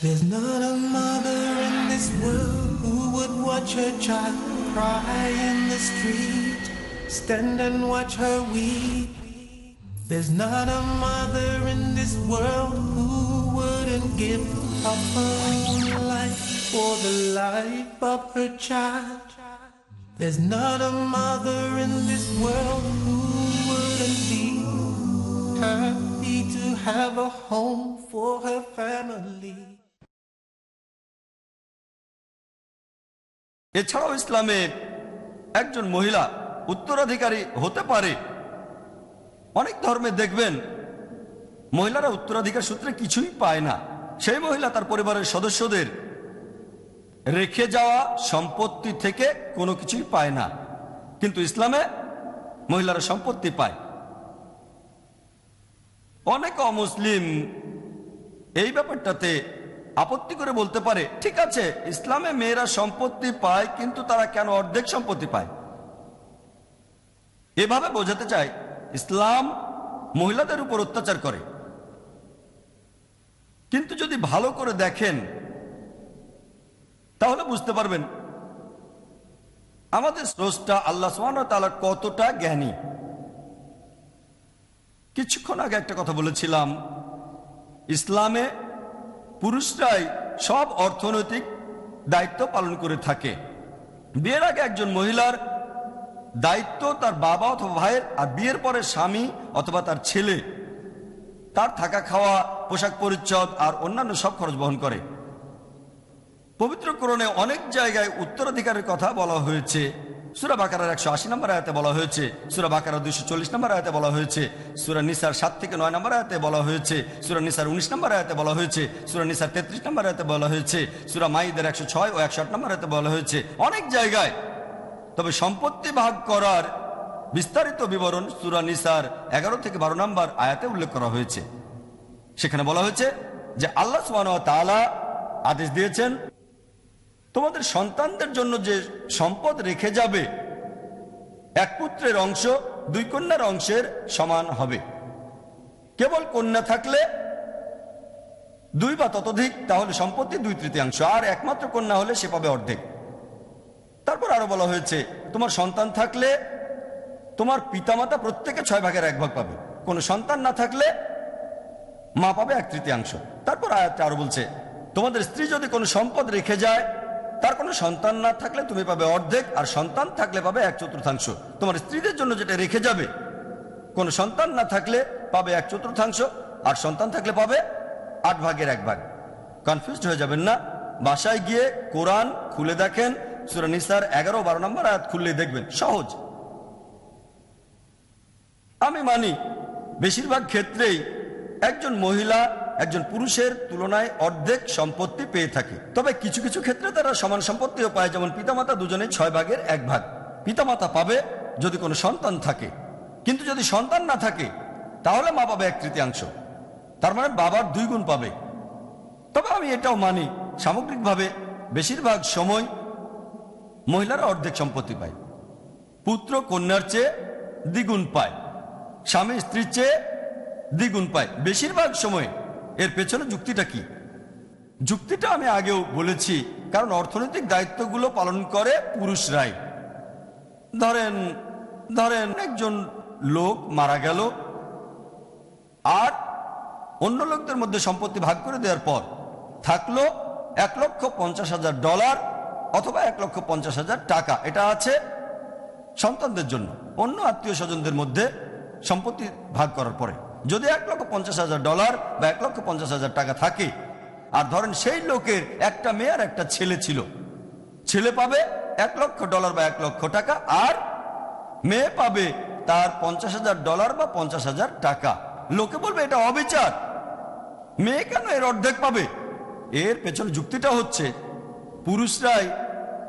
There's not a mother in this world who would watch her child cry in the street, stand and watch her weep. There's not a mother in this world who wouldn't give up her life for the life of her child. There's not a mother in this world who wouldn't be happy to have a home for her family. এছাড়াও ইসলামে একজন মহিলা উত্তরাধিকারী হতে পারে। অনেক ধর্মে দেখবেন, মহিলারা উত্তরাধিকার সূত্রে কিছুই পায় না। সেই মহিলা তার পরিবারের সদস্যদের রেখে যাওয়া সম্পত্তি থেকে কোনো কিছুই পায় না। কিন্তু ইসলামে মহিলারা সম্পত্তি পায়। অনেক অমুসলিম এই ব্যাপারটাতে আপত্তি করে বলতে পারে, ঠিক আছে, ইসলামে মেয়েরা সম্পত্তি পায়, কিন্তু তারা কেন অর্ধেক সম্পত্তি পায়? এভাবে বোঝাতে চায় ইসলাম মহিলাদের উপর অত্যাচার করে। কিন্তু যদি ভালো করে দেখেন, তাহলে বুঝতে পারবেন, আমাদের স্রষ্টা আল্লাহ তালা কতটা জ্ঞানী। কিছুক্ষণ আগে একটা কথা বলেছিলাম, ইসলামে পুরুষরাই সব অর্থনৈতিক দায়িত্ব পালন করে থাকে। বিয়ের আগে একজন মহিলার দায়িত্ব তার বাবা অথবা ভাইয়ের, আর বিয়ের পরে স্বামী অথবা তার ছেলে। তার থাকা খাওয়া, পোশাক পরিচ্ছদ আর অন্যান্য সব খরচ বহন করে। পবিত্র করণে অনেক জায়গায় উত্তরাধিকারের কথা বলা হয়েছে। সুরা বাকারার একশো আশি নম্বর আয়াতে বলা হয়েছে, সুরা বাকারা দুইশো চল্লিশ নম্বর আয়াতে বলা হয়েছে, সুরা নিসার সাত থেকে নয় নম্বর আয়াতে বলা হয়েছে, সুরা নিসার উনিশ নম্বর আয়াতে বলা হয়েছে, সুরা নিসার তেত্রিশ নম্বর আয়াতে বলা হয়েছে, সুরা মাইদের একশো ছয় ও একশো আট নম্বর আয়াতে বলা হয়েছে। অনেক জায়গায় তবে সম্পত্তি ভাগ করার বিস্তারিত বিবরণ সুরা নিসার এগারো থেকে বারো নম্বর আয়াতে উল্লেখ করা হয়েছে। সেখানে বলা হয়েছে যে আল্লাহ সুবাহ আদেশ দিয়েছেন তোমাদের সন্তানদের জন্য যে সম্পদ রেখে যাবে, এক পুত্রের অংশ দুই কন্যার অংশের সমান হবে। কেবল কন্যা থাকলে দুই বা ততোধিক, তাহলে সম্পত্তি দুই তৃতীয়াংশ, আর একমাত্র কন্যা হলে সে পাবে অর্ধেক। তারপর আরও বলা হয়েছে, তোমার সন্তান থাকলে তোমার পিতামাতা প্রত্যেকে ছয় ভাগের এক ভাগ পাবে। কোনো সন্তান না থাকলে মা পাবে এক তৃতীয়াংশ। তারপর আয়াতটা আরও বলছে, তোমাদের স্ত্রী যদি কোনো সম্পদ রেখে যায় তার কোনো সন্তান না থাকলে তুমি পাবে অর্ধেক, আর সন্তান থাকলে পাবে এক চতুর্থাংশ। তোমার স্ত্রীদের জন্য যেটা রেখে যাবে, কোনো সন্তান না থাকলে পাবে এক চতুর্থাংশ, আর সন্তান থাকলে পাবে আট ভাগের এক ভাগ। কনফিউজড হয়ে যাবেন না? বাসায় গিয়ে কোরআন খুলে দেখেন, সুরা নিসার এগারো বারো নম্বর আয়াত খুললে দেখবেন, সহজ। আমি মানি, বেশিরভাগ ক্ষেত্রেই একজন মহিলা একজন পুরুষের তুলনায় অর্ধেক সম্পত্তি পেয়ে থাকে। তবে কিছু কিছু ক্ষেত্রে তারা সমান সম্পত্তিও পায়, যেমন পিতামাতা দুজনে ছয় ভাগের এক ভাগ। পিতামাতা পাবে যদি কোনো সন্তান থাকে। কিন্তু যদি সন্তান না থাকে, তাহলে মা পাবে এক তৃতীয়াংশ। তার মানে বাবার দুই গুণ পাবে। তবে আমি এটাও মানি, সামগ্রিকভাবে বেশিরভাগ সময় মহিলারা অর্ধেক সম্পত্তি পায়। পুত্র কন্যার চেয়ে দ্বিগুণ পায়। স্বামী স্ত্রীর চেয়ে দ্বিগুণ পায়। বেশিরভাগ সময় এর পেছনে যুক্তিটা কি? যুক্তিটা আমি আগেও বলেছি, কারণ অর্থনৈতিক দায়িত্বগুলো পালন করে পুরুষরাই। ধরেন ধরেন একজন লোক মারা গেল, আর অন্য লোকদের মধ্যে সম্পত্তি ভাগ করে দেওয়ার পর থাকল এক লক্ষ পঞ্চাশ হাজার ডলার অথবা এক লক্ষ পঞ্চাশ হাজার টাকা। এটা আছে সন্তানদের জন্য। অন্য আত্মীয় স্বজনদের মধ্যে সম্পত্তি ভাগ করার পরে। যদি এক লক্ষ পঞ্চাশ হাজার ডলার বা এক লক্ষ পঞ্চাশ হাজার টাকা থাকে, আর ধরেন সেই লোকের একটা মেয়ে আর একটা ছেলে ছিল, ছেলে পাবে এক লক্ষ ডলার বা এক লক্ষ টাকা, আর মেয়ে পাবে তার পঞ্চাশ হাজার ডলার বা পঞ্চাশ হাজার টাকা। লোকে বলবে এটা অবিচার। মেয়ে কেন এর অর্ধেক পাবে? এর পেছনে যুক্তিটা হচ্ছে, পুরুষরাই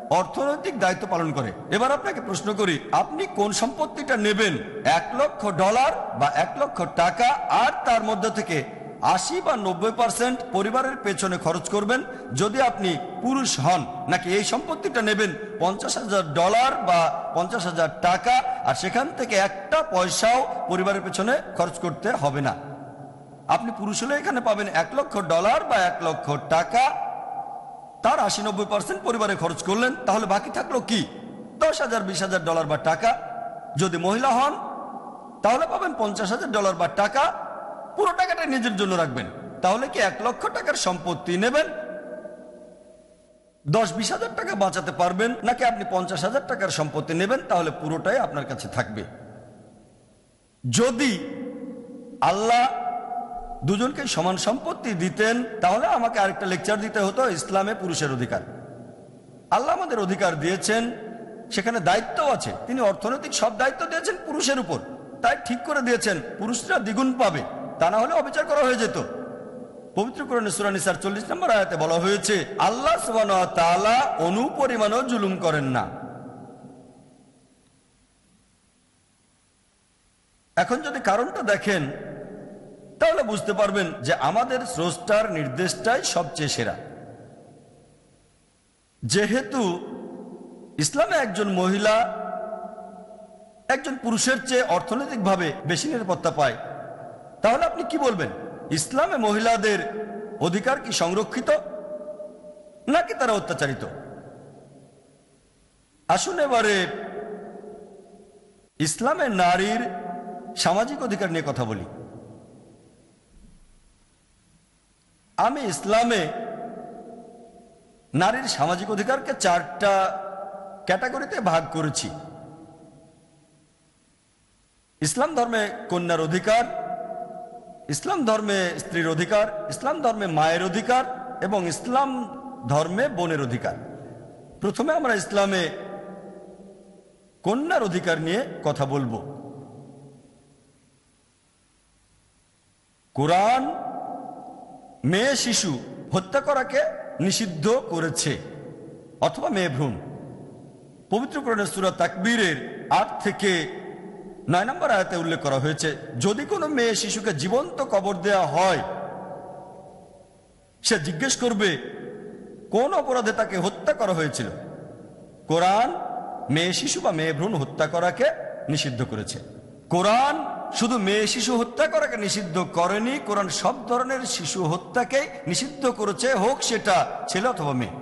অর্থনৈতিক দায়িত্ব পালন করে। এবার আপনাকে প্রশ্ন করি, আপনি কোন সম্পত্তিটা নেবেন? এক লক্ষ ডলার বা এক লক্ষ টাকা? আর তার মধ্যে থেকে আশি বা নব্বই পার্সেন্ট পরিবারের পেছনে খরচ করবেন। যদি আপনি পুরুষ হন, নাকি এই সম্পত্তিটা নেবেন পঞ্চাশ হাজার ডলার বা পঞ্চাশ হাজার টাকা? আর সেখান থেকে একটা পয়সাও পরিবারের পেছনে খরচ করতে হবে না। আপনি পুরুষ হলে এখানে পাবেন এক লক্ষ ডলার বা এক লক্ষ টাকা। তার আশি নব্বই পার্সেন্ট পরিবারে খরচ করলেন, তাহলে বাকি থাকল কি? দশ হাজার, বিশ হাজার ডলার বা টাকা। যদি মহিলা হন, তাহলে পাবেন পঞ্চাশ হাজার ডলার বা টাকা। পুরো টাকাটা নিজের জন্য রাখবেন। তাহলে কি এক লক্ষ টাকার সম্পত্তি নেবেন? দশ বিশ হাজার টাকা বাঁচাতে পারবেন, নাকি আপনি পঞ্চাশ হাজার টাকার সম্পত্তি নেবেন, তাহলে পুরোটাই আপনার কাছে থাকবে। যদি আল্লাহ দুজনকে সমান সম্পত্তি দিতেন, তাহলে আমাকে আরেকটা লেকচার দিতে হতো, ইসলামে পুরুষের অধিকার। আল্লাহ আমাদের অধিকার দিয়েছেন, সেখানে দায়িত্ব আছে। তিনি অর্থনৈতিক সব দায়িত্ব দিয়েছেন পুরুষের উপর। তাই ঠিক করে দিয়েছেন, পুরুষরা দ্বিগুণ পাবে, তা না হলে অবিচার করা হয়ে যেত। পবিত্র চল্লিশ নম্বর আয়াতে বলা হয়েছে, আল্লাহ তাআলা অনুপরিমাণও জুলুম করেন না। এখন যদি কারণটা দেখেন তাহলে বুঝতে পারবেন যে আমাদের স্রষ্টার নির্দেশটাই সবচেয়ে সেরা। যেহেতু ইসলামে একজন মহিলা একজন পুরুষের চেয়ে অর্থনৈতিকভাবে বেশি নিরাপত্তা পায়, তাহলে আপনি কি বলবেন? ইসলামে মহিলাদের অধিকার কি সংরক্ষিত, নাকি তারা অত্যাচারিত? আসুন এবারে ইসলামে নারীর সামাজিক অধিকার নিয়ে কথা বলি। আমি ইসলামে নারীর সামাজিক অধিকারকে চারটা ক্যাটাগরিতে ভাগ করেছি। ইসলাম ধর্মে কন্যার অধিকার, ইসলাম ধর্মে স্ত্রীর অধিকার, ইসলাম ধর্মে মায়ের অধিকার এবং ইসলাম ধর্মে বোনের অধিকার। প্রথমে আমরা ইসলামে কন্যার অধিকার নিয়ে কথা বলব। কোরআন মেয়ে শিশু হত্যা করাকে নিষিদ্ধ করেছে, অথবা মেয়ে ভ্রূণ। পবিত্র কোরআনের সুরা তাকবীরের আট থেকে নয় নম্বর আয়াতে উল্লেখ করা হয়েছে, যদি কোনো মেয়ে শিশুকে জীবন্ত কবর দেয়া হয়, সে জিজ্ঞেস করবে, কোন অপরাধে তাকে হত্যা করা হয়েছিল? কোরআন মেয়ে শিশু বা মেয়ে ভ্রূণ হত্যা করাকে নিষিদ্ধ করেছে। কোরআন শুধু মেয়ে শিশু হত্যা করাকে নিষিদ্ধ করেনি, কোরআন সব ধরনের শিশু হত্যাকে নিষিদ্ধ করেছে, হোক সেটা ছেলে অথবা মেয়ে।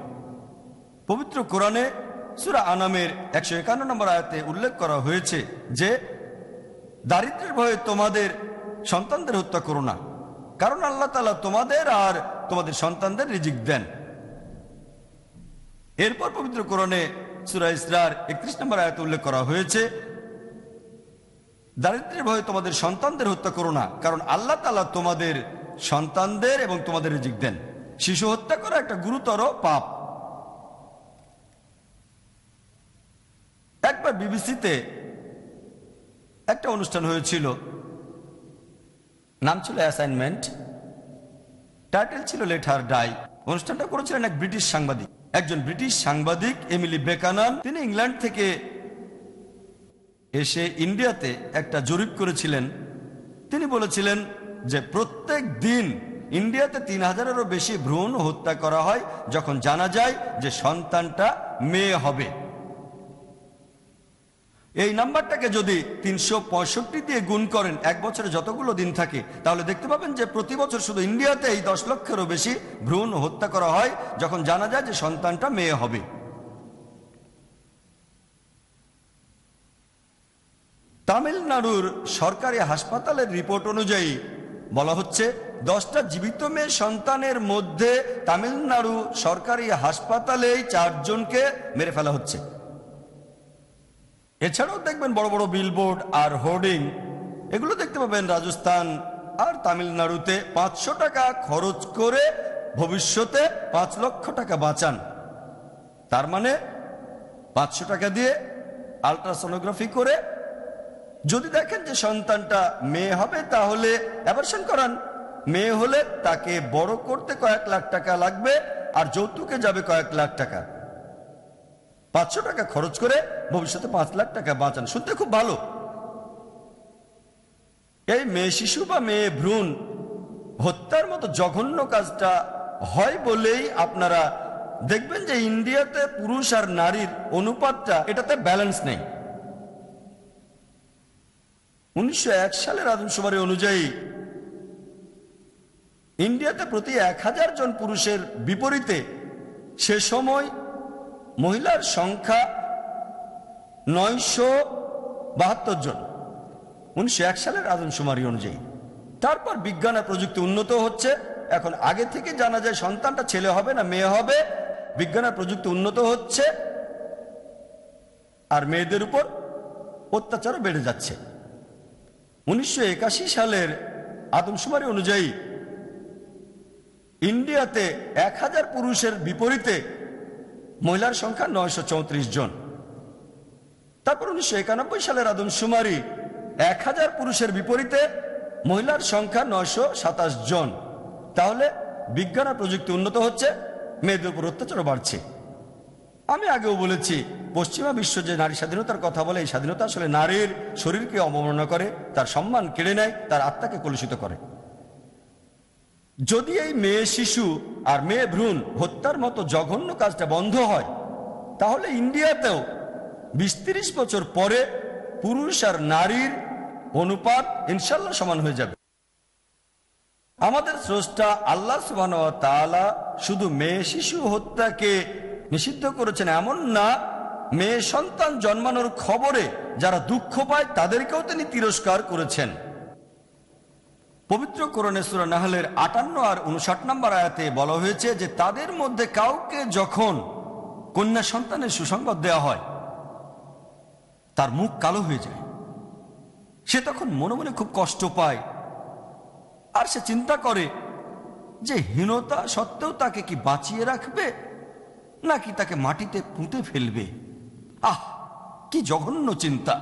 পবিত্র কোরআনে সুরা আনামের একশো একান্ন নম্বর আয়াতে উল্লেখ করা হয়েছে যে, দারিদ্রের ভয়ে তোমাদের সন্তানদের হত্যা করো না, কারণ আল্লাহ তালা তোমাদের আর তোমাদের সন্তানদের রিজিক দেন। এরপর পবিত্র কোরআনে সুরা ইসরার একত্রিশ নম্বর আয়াতে উল্লেখ করা হয়েছে দারিদ্রের ভয়ে তোমাদের সন্তানদের হত্যা করো না, কারণ আল্লাহ তালা তোমাদের সন্তানদের এবং তোমাদের রিজিক দেন। শিশু হত্যা করা একটা গুরুতর পাপ। একবার বিবিসিতে একটা অনুষ্ঠান হয়েছিল, নাম ছিল অ্যাসাইনমেন্ট, টাইটেল ছিল লেটার ডাই। অনুষ্ঠানটা করেছিলেন এক ব্রিটিশ সাংবাদিক। একজন ব্রিটিশ সাংবাদিক, এমিলি বেকানান তিনি ইংল্যান্ড থেকে এসে ইন্ডিয়াতে একটা জরিপ করেছিলেন। তিনি বলেছিলেন যে প্রত্যেক দিন ইন্ডিয়াতে তিন হাজারেরও বেশি ভ্রূণ হত্যা করা হয় যখন জানা যায় যে সন্তানটা মেয়ে হবে। এই নাম্বারটাকে যদি তিনশো পঁয়ষট্টি দিয়ে গুণ করেন, এক বছরে যতগুলো দিন থাকে, তাহলে দেখতে পাবেন যে প্রতি বছর শুধু ইন্ডিয়াতে এই দশ লক্ষেরও বেশি ভ্রূণ হত্যা করা হয় যখন জানা যায় যে সন্তানটা মেয়ে হবে। তামিলনাড়ুর সরকারি হাসপাতালের রিপোর্ট অনুযায়ী বলা হচ্ছে, দশটা জীবিত মেয়ে সন্তানের মধ্যে তামিলনাড়ু সরকারি হাসপাতালেই চারজনকে মেরে ফেলা হচ্ছে। এছাড়াও দেখবেন বড় বড় বিলবোর্ড আর হোর্ডিং এগুলো দেখতে পাবেন রাজস্থান আর তামিলনাড়ুতে পাঁচশো টাকা খরচ করে ভবিষ্যতে পাঁচ লক্ষ টাকা বাঁচান। তার মানে পাঁচশো টাকা দিয়ে আলট্রাসোনোগ্রাফি করে যদি দেখেন যে সন্তানটা মেয়ে হবে, তাহলে অ্যাবার্শন করান। মেয়ে হলে তাকে বড় করতে কয়েক লাখ টাকা লাগবে, আর যৌতুকে যাবে কয়েক লাখ টাকা। পাঁচশো টাকা খরচ করে ভবিষ্যতে পাঁচ লাখ টাকা বাঁচান। শুনতে খুব ভালো। এই মেয়ে শিশু বা মেয়ে ভ্রূণ হত্যার মতো জঘন্য কাজটা হয় বলেই আপনারা দেখবেন যে ইন্ডিয়াতে পুরুষ আর নারীর অনুপাতটা, এটাতে ব্যালেন্স নেই। উনিশশো এক সালের আদমশুমারি অনুযায়ী, ইন্ডিয়াতে প্রতি এক হাজার জন পুরুষের বিপরীতে সে সময় মহিলার সংখ্যা নয়শো বাহাত্তর জন। উনিশশো এক সালের আদমশুমারি অনুযায়ী। তারপর বিজ্ঞান আর প্রযুক্তি উন্নত হচ্ছে। এখন আগে থেকে জানা যায় সন্তানটা ছেলে হবে না মেয়ে হবে। বিজ্ঞান আর প্রযুক্তি উন্নত হচ্ছে। আর মেয়েদের উপর অত্যাচারও বেড়ে যাচ্ছে। উনিশশো একাশি সালের আদমশুমারি অনুযায়ী ইন্ডিয়াতে এক হাজার পুরুষের বিপরীতে মহিলার সংখ্যা নয়শো চৌত্রিশ জন। তারপর উনিশশো একানব্বই সালের আদমশুমারি এক হাজার পুরুষের বিপরীতে মহিলার সংখ্যা নয়শো সাতাশ জন। তাহলে বিজ্ঞান আর প্রযুক্তি উন্নত হচ্ছে, মেয়েদের উপর অত্যাচারও বাড়ছে। আমি আগেও বলেছি, পশ্চিমা বিশ্ব যে নারী স্বাধীনতার কথা বলে, এই স্বাধীনতা আসলে নারীর শরীরকে অবমাননা করে, তার সম্মান কেড়ে নেয়, তার আত্মাকে কলুষিত করে। যদি এই মেয়ে শিশু আর মেয়ে ভ্রূণ হত্যার মতো জঘন্য কাজটা বন্ধ হয়, তাহলে ইন্ডিয়াতেও বিশ বছর পরে পুরুষ আর নারীর অনুপাত ইনশাল্লাহ সমান হয়ে যাবে। আমাদের স্রষ্টা আল্লাহ সুবাহ শুধু মেয়ে শিশু হত্যাকে নিষিদ্ধ করেছেন। এমন না, মেয়ে সন্তান জন্মানোর খবরে যারা দুঃখ পায়, তাদেরকেও তিনি তিরস্কার করেছেন। পবিত্র কোরআনে সূরা নাহলের আটান্ন আর উনষাট নম্বর আয়াতে বলা হয়েছে যে, তাদের মধ্যে কাউকে যখন কন্যা সন্তানের সুসংবাদ দেওয়া হয়, তার মুখ কালো হয়ে যায়। সে তখন মনে মনে খুব কষ্ট পায়। আর সে চিন্তা করে যে, হীনতা সত্ত্বেও তাকে কি বাঁচিয়ে রাখবে? নাকি তাকে মাটিতে পুঁতে ফেলবে? আহ, কি জঘন্য চিন্তা।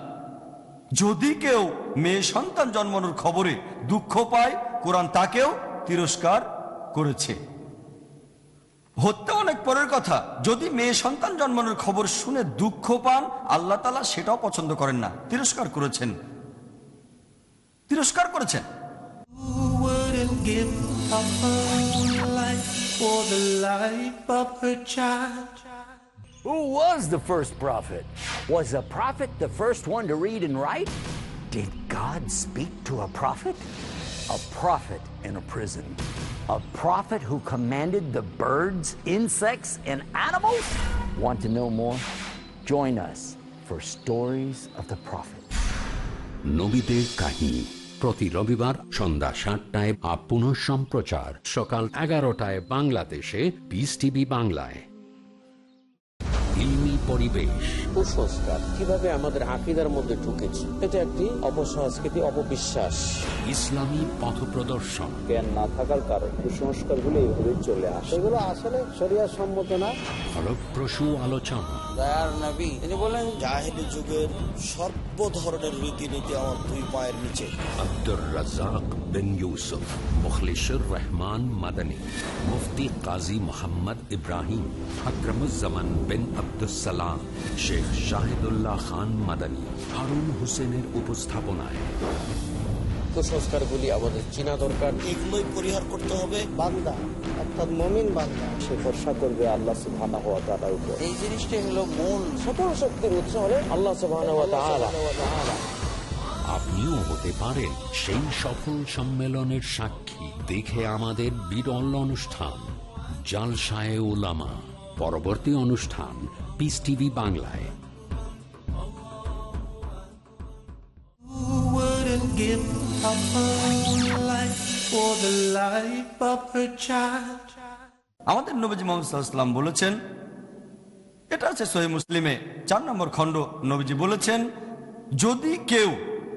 যদি কেউ মেয়ে সন্তান জন্মানোর খবরে দুঃখ পায়, কোরআন তাকেও তিরস্কার করেছে। হত্যা অনেক পরের কথা। যদি মেয়ে সন্তান জন্মানোর খবর শুনে দুঃখ পান, আল্লাহ তালা সেটাও পছন্দ করেন না। তিরস্কার করেছেন। তিরস্কার করেছেন। for the life of her child? Who was the first prophet? Was a prophet the first one to read and write? Did God speak to a prophet? A prophet in a prison. A prophet who commanded the birds, insects, and animals? Want to know more? Join us for Stories of the Prophet. নবীদের কাহিনী প্রতি রবিবার সন্ধ্যা সাতটায় up পুনঃ সম্প্রচার সকাল এগারোটায় বাংলাদেশে পিস টিভি বাংলায়। ইলমি পরিবেশ। কুসংস্কার কীভাবে আমাদের আকিদার মধ্যে ঢুকেছে এটা একটি অপসংস্কৃতি অপবিশ্বাস। ইসলামী পথ প্রদর্শন। জ্ঞান না থাকার কারণে কুসংস্কারগুলো এইভাবে চলে আসে। এগুলো আসলে শরিয়া সম্মত না। ফলপ্রসূ আলোচনা। দয়ার নবী তিনি বলেন জাহেলি যুগের সর্ব ধরনের রীতিনীতি আমার দুই পায়ের নিচে। আব্দুর রাজাক বিন ইউসুফ মুখলিসুর রহমান মাদানী মুফতি কাজী মোহাম্মদ ইব্রাহিম আকরমুজ্জামান বিন আব্দুসালাম শেখ শাহিদুল্লাহ খান মাদানী হারুন হোসেনের উপস্থাপনায়। কুসংস্কারগুলি আমাদের চিনা দরকার। এগুলোই পরিহার করতে হবে। বান্দা অর্থাৎ মমিন বান্দা সে ভরসা করবে আল্লাহ সুবহানাহু ওয়া তাআলার উপর। এই জিনিসটাই হলো মূল। সকল শক্তির উৎস হলে আল্লাহ সুবহানাহু আপনিও হতে পারেন সেই সফল সম্মেলনের সাক্ষী। দেখে আমাদের বিরল অনুষ্ঠান জালসায় ওলামা পরবর্তী অনুষ্ঠান পিস টিভি বাংলায়. আমাদের নবীজি মোহাম্মদ বলেছেন এটা আছে সহি মুসলিমে চার নম্বর খণ্ড নবীজি বলেছেন যদি কেউ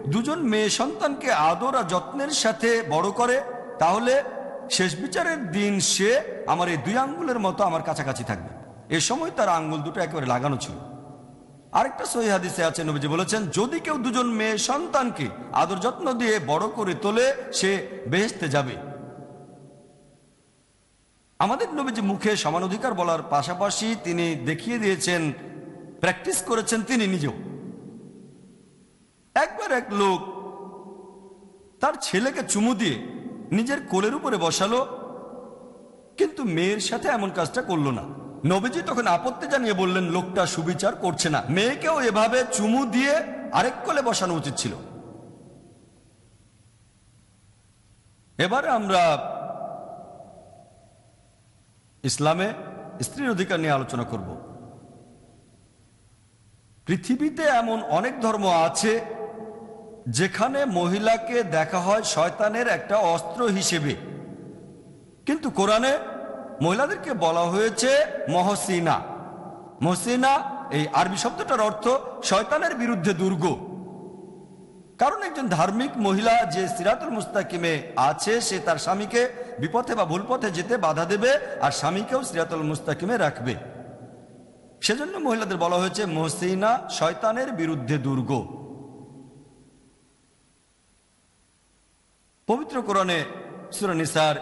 দুজন মেয়ে সন্তানকে আদর আর যত্নের সাথে বড় করে তাহলে শেষ বিচারের দিন সে আমার এই দুই আঙ্গুলের মতো আমার কাছাকাছি থাকবে। এ সময় তার আঙ্গুল দুটো একেবারে লাগানো ছিল। আরেকটা সহি আছে, নবীজি বলেছেন, যদি কেউ দুজন মেয়ে সন্তানকে আদর যত্ন দিয়ে বড় করে তোলে, সে বেহেস্তে যাবে। আমাদের নবীজি মুখে সমান অধিকার বলার পাশাপাশি তিনি দেখিয়ে দিয়েছেন, প্র্যাকটিস করেছেন তিনি নিজেও। একবার এক লোক তার ছেলেকে চুমু দিয়ে নিজের কোলের উপরে বসালো, কিন্তু মেয়ের সাথে এমন কাজটা করল না। নবীজি তখন আপত্তি জানিয়ে বললেন, লোকটা সুবিচার করছে না। মেয়েকেও এভাবে চুমু দিয়ে আরেক কোলে বসানো উচিত ছিল। এবারে আমরা ইসলামে স্ত্রীর অধিকার নিয়ে আলোচনা করব। পৃথিবীতে এমন অনেক ধর্ম আছে যেখানে মহিলাকে দেখা হয় শয়তানের একটা অস্ত্র হিসেবে। কিন্তু কোরআনে মহিলাদেরকে বলা হয়েছে মহসিনা। মহসিনা, এই আরবি শব্দটার অর্থ শয়তানের বিরুদ্ধে দুর্গ। কারণ একজন ধার্মিক মহিলা যে সিরাতুল মুস্তাকিমে আছে, সে তার স্বামীকে বিপথে বা ভুল পথে যেতে বাধা দেবে আর স্বামীকেও সিরাতুল মুস্তাকিমে রাখবে। সেজন্য মহিলাদের বলা হয়েছে মহসিনা শয়তানের বিরুদ্ধে দুর্গ। পবিত্র কোরআনে সুরানিসার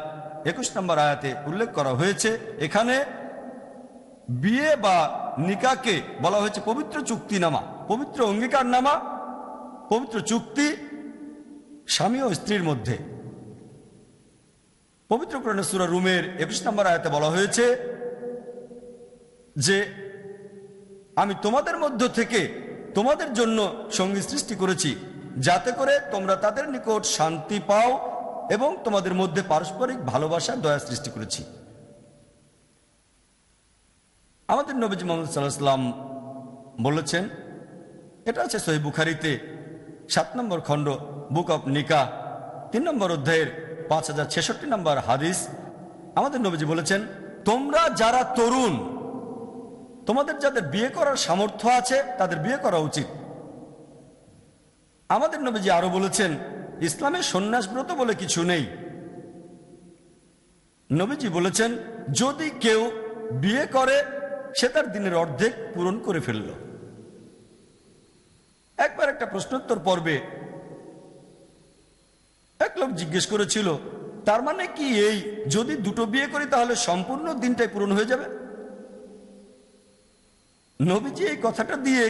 একুশ নম্বর আয়াতে উল্লেখ করা হয়েছে, এখানে বিয়ে বা নিকাকে বলা হয়েছে পবিত্র চুক্তিনামা, পবিত্র অঙ্গীকার নামা পবিত্র চুক্তি স্বামী ও স্ত্রীর মধ্যে। পবিত্র কোরআনে সুরা রুমের একুশ নম্বর আয়াতে বলা হয়েছে যে, আমি তোমাদের মধ্য থেকে তোমাদের জন্য সঙ্গী সৃষ্টি করেছি যাতে করে তোমরা তাদের নিকট শান্তি পাও এবং তোমাদের মধ্যে পারস্পরিক ভালোবাসার দয়া সৃষ্টি করেছি। আমাদের নবীজি মোহাম্মদ সাল্লাহ সাল্লাম বলেছেন, এটা আছে সহি বুখারিতে সাত নম্বর খণ্ড, বুক অফ নিকা তিন নম্বর অধ্যায়ের পাঁচ হাজার ছেষট্টি নম্বর হাদিস। আমাদের নবীজি বলেছেন, তোমরা যারা তরুণ, তোমাদের যাদের বিয়ে করার সামর্থ্য আছে, তাদের বিয়ে করা উচিত। আমাদের নবীজি আরও বলেছেন ইসলামে সন্ন্যাস ব্রত বলে কিছু নেই। নবীজি বলেছেন, যদি কেউ বিয়ে করে, সে তার দিনের অর্ধেক পূরণ করে ফেলল। একবার একটা প্রশ্নোত্তর পর্বে এক লোক জিজ্ঞেস করেছিল, তার মানে কি এই যদি দুটো বিয়ে করি, তাহলে সম্পূর্ণ দিনটাই পূরণ হয়ে যাবে? নবীজি এই কথাটা দিয়ে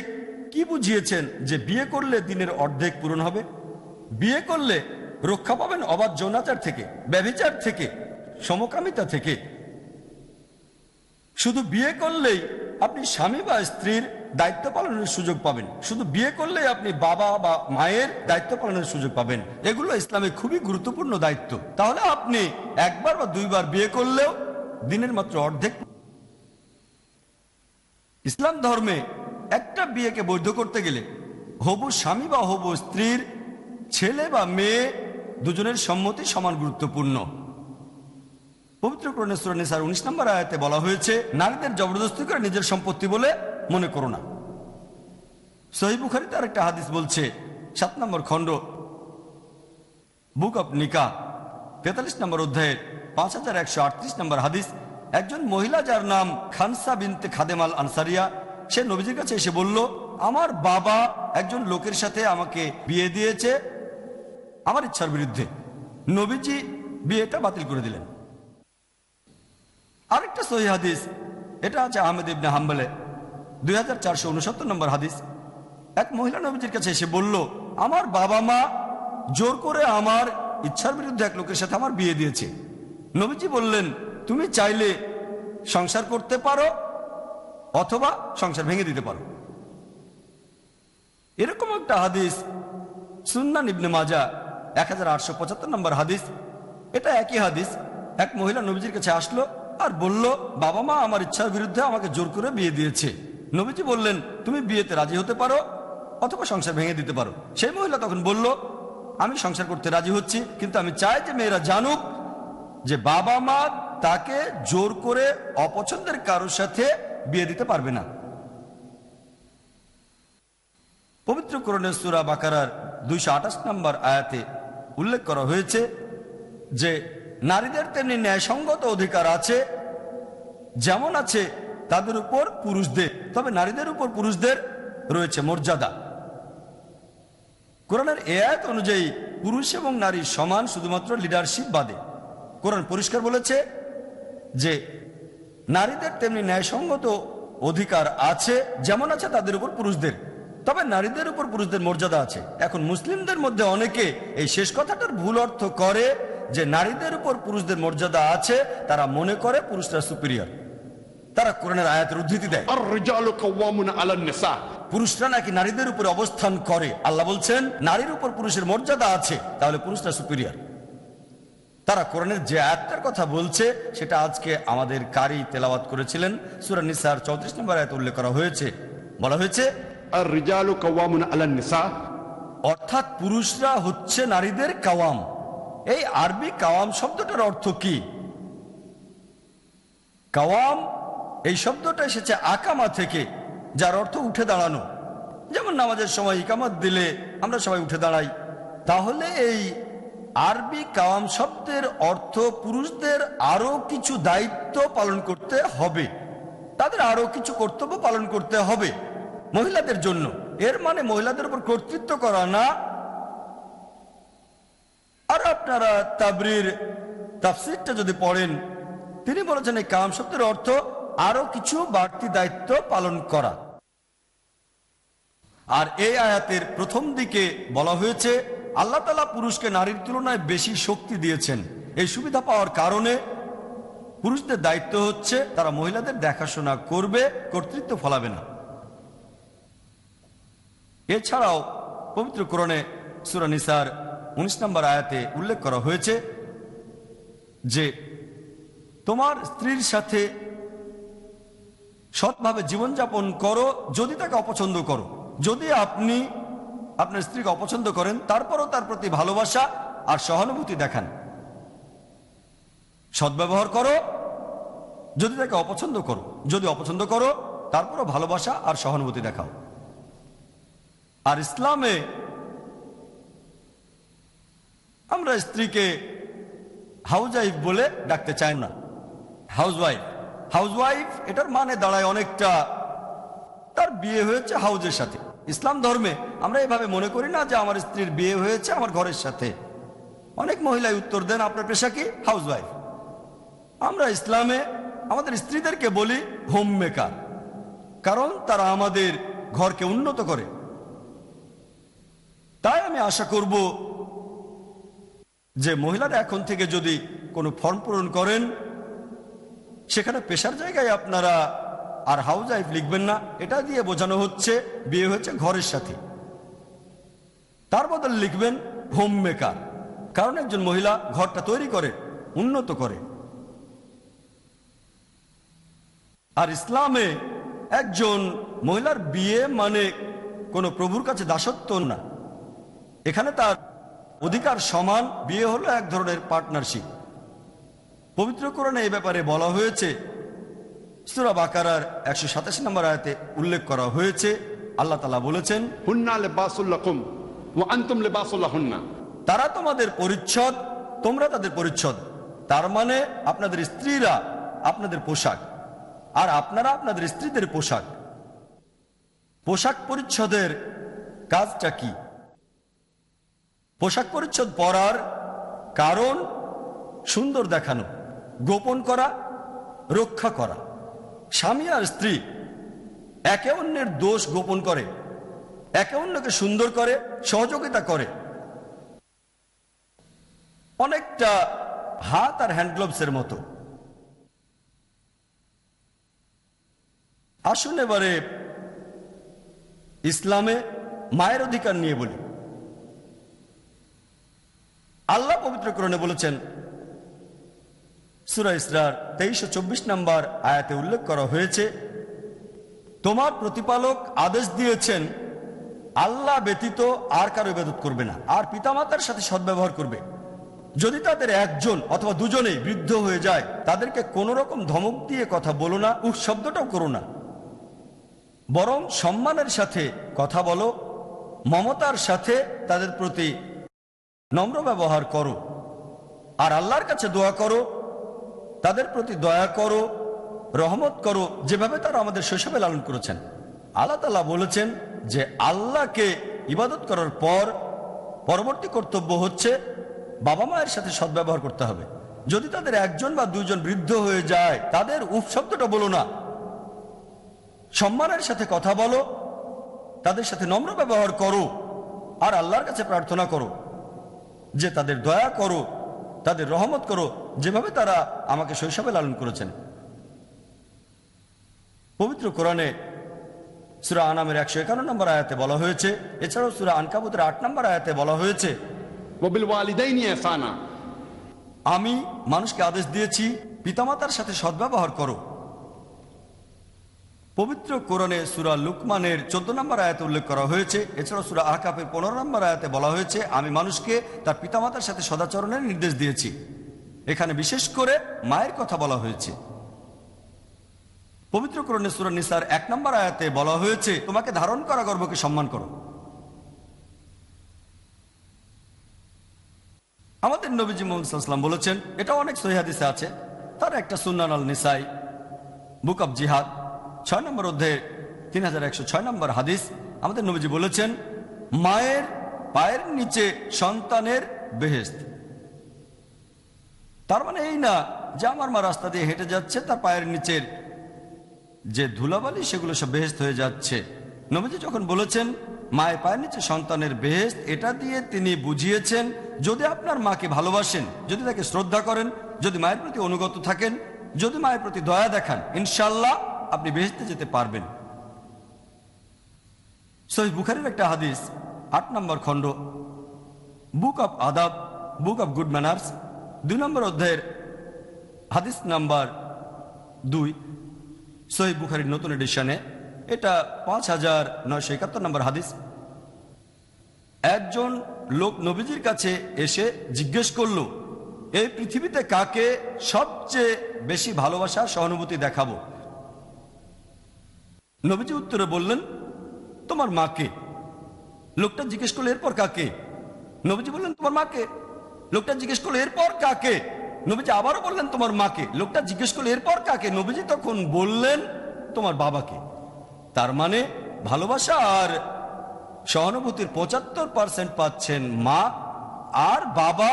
কি বুঝিয়েছেন যে বিয়ে করলে দিনের অর্ধেক পূরণ হবে? বিয়ে করলে রক্ষা পাবেন অবাধ যৌনাচার থেকে, ব্যভিচার থেকে, সমকামিতা থেকে। শুধু বিয়ে করলেই আপনি স্বামী বা স্ত্রীর দায়িত্ব পালনের সুযোগ পাবেন। শুধু বিয়ে করলেই আপনি বাবা বা মায়ের দায়িত্ব পালনের সুযোগ পাবেন। এগুলো ইসলামে খুবই গুরুত্বপূর্ণ দায়িত্ব। তাহলে আপনি একবার বা দুইবার বিয়ে করলেও দিনের মাত্র অর্ধেক ইসলাম ধর্মে একটা বিয়েকে বৈধ করতে গেলে হবু স্বামী বা হবু স্ত্রীর ছেলে বা মেয়ে দুজনের সম্মতি সমান গুরুত্বপূর্ণ। পবিত্র প্রণেশ্বর উনিশ নম্বর আয়াতে বলা হয়েছে, নারীদের জবরদস্তি করে নিজের সম্পত্তি বলে মনে করো না। সহি বুখারিতে আরেকটা হাদিস বলছে, সাত নম্বর খণ্ড, বুক অব নিকা, তেতাল্লিশ নম্বর অধ্যায়ের পাঁচ হাজার একশো আটত্রিশ নম্বর হাদিস, একজন মহিলা যার নাম খানসা বিনতে খাদেমাল আনসারিয়া সে নবীজির কাছে এসে বলল, আমার বাবা একজন লোকের সাথে আমাকে বিয়ে দিয়েছে, আমার ইচ্ছার বিরুদ্ধে। নবীজি বিয়েটা বাতিল করে দিলেন। আরেকটা সহি হাদিস, এটা আছে আহমেদ ইবনে হাম্বলে, দুই হাজার চারশো উনসত্তর নম্বর হাদিস। এক মহিলা নবীজির কাছে এসে বলল, আমার বাবা মা জোর করে আমার ইচ্ছার বিরুদ্ধে এক লোকের সাথে আমার বিয়ে দিয়েছে। নবীজি বললেন, তুমি চাইলে সংসার করতে পারো অথবা সংসার ভেঙে দিতে পারো। এরকম একটা হাদিস, সুন্নান ইবনে মাজা, এক হাজার আটশো পঁচাত্তর নম্বর হাদিস। এটা একই হাদিস। এক মহিলা নবীজির কাছে আসলো আর বলল, বাবা মা, আমার ইচ্ছার বিরুদ্ধে আমাকে জোর করে বিয়ে দিয়েছে। নবীজি বললেন, তুমি বিয়েতে রাজি হতে পারো অথবা সংসার ভেঙে দিতে পারো। সেই মহিলা তখন বলল, আমি সংসার করতে রাজি হচ্ছি, কিন্তু আমি চাই যে মেয়েরা জানুক যে বাবা মা তাকে জোর করে অপছন্দের কারোর সাথে বিয়ে দিতে পারবে না। পবিত্র করণের সুরা বাকারার দুইশো আঠাশ নম্বর আয়াতে উল্লেখ করা হয়েছে যে, নারীদের তেমনি ন্যায়সঙ্গত অধিকার আছে, যেমন আছে তাদের উপর পুরুষদের, তবে নারীদের উপর পুরুষদের রয়েছে মর্যাদা। কোরআনের এ আয়াত অনুযায়ী পুরুষ এবং নারী সমান, শুধুমাত্র লিডারশিপ বাদে। কোরআন পরিষ্কার বলেছে যে নারীদের তেমনি ন্যায়সঙ্গত অধিকার আছে যেমন আছে তাদের উপর পুরুষদের। তবে নারীদের উপর পুরুষদের মর্যাদা আছে। এখন মুসলিমদের মধ্যে অনেকে এই শেষ কথাটার ভুল অর্থ করে যে নারীদের উপর পুরুষদের মর্যাদা আছে তারা মনে করে পুরুষরা সুপিরিয়ার তারা কোরআনের আয়াতের উদ্ধৃতি দেয়। পুরুষরা নাকি নারীদের উপর অবস্থান করে? আল্লাহ বলছেন নারীর উপর পুরুষের মর্যাদা আছে তাহলে পুরুষরা সুপিরিয়ার তারা কোরআনের যে আয়াতটার কথা বলছে সেটা আজকে আমাদের কারি তেলাওয়াত করেছিলেন। সুরা নিসার চৌত্রিশ নম্বর আয়াত উল্লেখ করা হয়েছে। বলা হয়েছে আর আলান নিসা অর্থাৎ পুরুষরা হচ্ছে নারীদের কাওয়াম। এই আরবি কাওয়াম শব্দটার অর্থ কি? কাওয়াম এই শব্দটা এসেছে আকামা থেকে যার অর্থ উঠে দাঁড়ানো। যেমন নামাজের সময় ইকামাত দিলে আমরা সবাই উঠে দাঁড়াই। তাহলে এই আরবি কাওয়াম শব্দের অর্থ পুরুষদের আরও কিছু দায়িত্ব পালন করতে হবে। তাদের আরও কিছু কর্তব্য পালন করতে হবে মহিলাদের জন্য। এর মানে মহিলাদের উপর কর্তৃত্ব করা না। আর আপনারা তাবরির তাফসিরটা যদি পড়েন, তিনি বলেছেন এই কাম শব্দের অর্থ আরও কিছু বাড়তি দায়িত্ব পালন করা। আর এই আয়াতের প্রথম দিকে বলা হয়েছে আল্লাহ তালা পুরুষকে নারীর তুলনায় বেশি শক্তি দিয়েছেন। এই সুবিধা পাওয়ার কারণে পুরুষদের দায়িত্ব হচ্ছে তারা মহিলাদের দেখাশোনা করবে, কর্তৃত্ব ফলাবে না। এছাড়াও পবিত্র কোরণে সুরা নিসার উনিশ নম্বর আয়াতে উল্লেখ করা হয়েছে যে, তোমার স্ত্রীর সাথে সৎভাবে জীবনযাপন করো, যদি তাকে অপছন্দ করো। যদি আপনি আপনার স্ত্রীকে অপছন্দ করেন, তারপরও তার প্রতি ভালোবাসা আর সহানুভূতি দেখান। সদ্ব্যবহার করো, যদি তাকে অপছন্দ করো, যদি অপছন্দ করো, তারপরও ভালোবাসা আর সহানুভূতি দেখাও। আর ইসলামে আমরা স্ত্রীকে হাউজওয়াইফ বলে ডাকতে চাই না। হাউসওয়াইফ হাউসওয়াইফ এটার মানে দাঁড়ায় অনেকটা তার বিয়ে হয়েছে হাউজের সাথে। ইসলাম ধর্মে আমরা এভাবে মনে করি না যে আমার স্ত্রীর বিয়ে হয়েছে আমার ঘরের সাথে। অনেক মহিলাই উত্তর দেন, আপনার পেশা কি? হাউস ওয়াইফ আমরা ইসলামে আমাদের স্ত্রীদেরকে বলি হোম মেকার কারণ তারা আমাদের ঘরকে উন্নত করে। তাই আমি আশা করব যে মহিলারা এখন থেকে যদি কোনো ফর্ম পূরণ করেন, সেখানে পেশার জায়গায় আপনারা আর হাউস ওয়াইফ লিখবেন না, এটা দিয়ে বোঝানো হচ্ছে বিয়ে হচ্ছে ঘরের সাথে। তার বদলে লিখবেন হোম মেকার কারণ একজন মহিলা ঘরটা তৈরি করে, উন্নত করে। আর ইসলামে একজন মহিলার বিয়ে মানে কোনো প্রভুর কাছে দাসত্ব না। এখানে তার অধিকার সমান, বিয়ে হলো এক ধরনের পার্টনারশিপ। পবিত্র কোরআনে এই ব্যাপারে বলা হয়েছে সুরা বাকারার একশো সাতাশি নম্বর আয়াতে উল্লেখ করা হয়েছে। আল্লাহ তালা বলেছেন হুন্না লেবাসুল্লাকুম ও আন্তম লেবাসুল্লাহ তারা তোমাদের পরিচ্ছদ তোমরা তাদের পরিচ্ছদ। তার মানে আপনাদের স্ত্রীরা আপনাদের পোশাক আর আপনারা আপনাদের স্ত্রীদের পোশাক। পোশাক পরিচ্ছদের কাজটা কি? পোশাক পরিচ্ছদ পরার কারণ সুন্দর দেখানো গোপন করা রক্ষা করা। স্বামী আর স্ত্রী একে অন্যের দোষ গোপন করে, একে অন্যকে সুন্দর করে, সহযোগিতা করে। অনেকটা হাত আর হ্যান্ড গ্লোভসের মতো। আসুন এবারে ইসলামে মায়ের অধিকার নিয়ে বলি। আল্লাহ পবিত্র করণে বলেছেন সুরা ইসরার তেইশো চব্বিশ নম্বর আয়াতে উল্লেখ করা হয়েছে, তোমার প্রতিপালক আদেশ দিয়েছেন, আল্লাহ ব্যতীত আর কারও ইবাদত করবে না, আর পিতামাতার সাথে সদ্ব্যবহার করবে। যদি তাদের একজন অথবা দুজনেই বৃদ্ধ হয়ে যায়, তাদেরকে কোনো রকম ধমক দিয়ে কথা বলো না, উহ, শব্দটাও করো না। বরং সম্মানের সাথে কথা বলো, মমতার সাথে তাদের প্রতি নম্র ব্যবহার করো, আর আল্লাহর কাছে দোয়া করো তাদের প্রতি দয়া করো, রহমত করো, যেভাবে তারা আমাদের শৈশবে লালন করেছেন। আল্লাহ তালা বলেছেন যে আল্লাহকে ইবাদত করার পর পরবর্তী কর্তব্য হচ্ছে বাবা মায়ের সাথে সদ্ব্যবহার করতে হবে। যদি তাদের একজন বা দুইজন বৃদ্ধ হয়ে যায়, তাদের উপ শব্দটা বলো না। সম্মানের সাথে কথা বলো, তাদের সাথে নম্র ব্যবহার করো, আর আল্লাহর কাছে প্রার্থনা করো যে তাদের দয়া করো তাদের রহমত করো যেভাবে তারা আমাকে শৈশবে লালন করেছেন। পবিত্র কোরআনে সুরা আনামের একশো একান্ন নম্বর আয়াতে বলা হয়েছে এছাড়াও সুরা আনকাবুতের আট নম্বর আয়াতে বলা হয়েছে আমি মানুষকে আদেশ দিয়েছি পিতামাতার সাথে সদ্ব্যবহার করো। পবিত্র কোরআনে সুরা লুকমানের চোদ্দ নম্বর আয়াতে উল্লেখ করা হয়েছে। এছাড়াও সুরা আহকাফের পনেরো নম্বর আয়াতে বলা হয়েছে, আমি মানুষকে তার পিতামাতার সাথে সদাচরণের নির্দেশ দিয়েছি। এখানে বিশেষ করে মায়ের কথা বলা হয়েছে। পবিত্র কোরআনে সুরা নিসার এক নম্বর আয়াতে বলা হয়েছে, তোমাকে ধারণ করা গর্বকে সম্মান করো। আমাদের নবীজি মোহাম্মদ বলেছেন এটা অনেক সহিহাদিসে আছে, তার একটা সুন্নান আল নিসাই বুক অব জিহাদ। ছয় নম্বর অধ্যায়ে, তিন হাজার একশো ছয় নম্বর হাদিস, আমাদের নবীজি বলেছেন, মায়ের পায়ের নিচে সন্তানের বেহেস্ত তার মানে এই না যে আমার মা রাস্তা দিয়ে হেঁটে যাচ্ছে, তার পায়ের নিচের যে ধুলাবালি, সেগুলো সব বেহেস্ত হয়ে যাচ্ছে। নবীজি যখন বলেছেন, মায়ের পায়ের নিচে সন্তানের বেহেস্ত এটা দিয়ে তিনি বুঝিয়েছেন, যদি আপনার মাকে ভালোবাসেন, যদি তাকে শ্রদ্ধা করেন, যদি মায়ের প্রতি অনুগত থাকেন, যদি মায়ের প্রতি দয়া দেখান, ইনশাল্লাহ আপনি বেহেস্তে যেতে পারবেন। সহি বুখারির একটা হাদিস, আট নম্বর খণ্ড। বুক অব আদাব, বুক অব গুড ম্যানার্স, দুই নম্বর অধ্যায়ের হাদিস নাম্বার দুই সহি বুখারির নতুন এডিশনে। এটা পাঁচ হাজার নয়শো একাত্তর নম্বর হাদিস। একজন লোক নবীজির কাছে এসে জিজ্ঞেস করল, এই পৃথিবীতে কাকে সবচেয়ে বেশি ভালোবাসা, সহানুভূতি দেখাবো? নবীজি উত্তরে বললেন, তোমার মাকে? লোকটা জিজ্ঞেস করল, এরপর কাকে? নবীজি বললেন, তোমার মাকে? লোকটা জিজ্ঞেস করল, এরপর কাকে? নবীজি আবারও বললেন, তোমার মাকে? লোকটা জিজ্ঞেস করল, এরপর কাকে? নবীজি তখন বললেন, তোমার বাবাকে। তার মানে ভালোবাসা আর সহানুভূতির পঁচাত্তর পার্সেন্ট পাচ্ছেন মা আর বাবা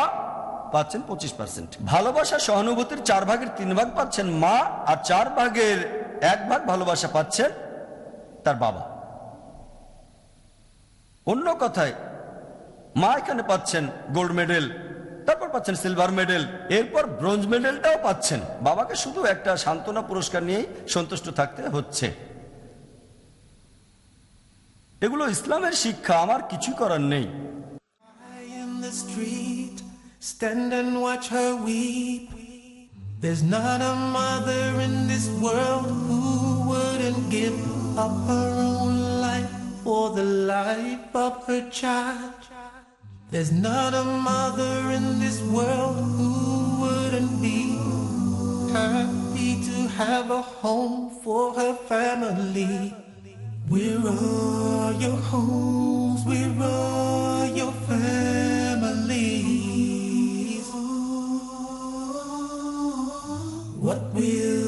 পাচ্ছেন পঁচিশ পার্সেন্ট ভালোবাসা সহানুভূতির চার ভাগের তিন ভাগ পাচ্ছেন মা আর চার ভাগের এক ভাগ ভালোবাসা পাচ্ছেন তার বাবা। অন্য কথায়, মা এখানে পাচ্ছেন গোল্ড মেডেল তারপর পাচ্ছেন সিলভার মেডেল এরপর ব্রোঞ্জ মেডেলটাও পাচ্ছেন। বাবাকে শুধু একটা সান্ত্বনা পুরস্কার নিয়েই সন্তুষ্ট থাকতে হচ্ছে। এগুলো ইসলামের শিক্ষা, আমার কিছু করার নেই. There's not a mother in this world who wouldn't give of her own life or the life of her child. There's not a mother in this world who wouldn't be happy to have a home for her family. We're all your homes, we're all your families. What will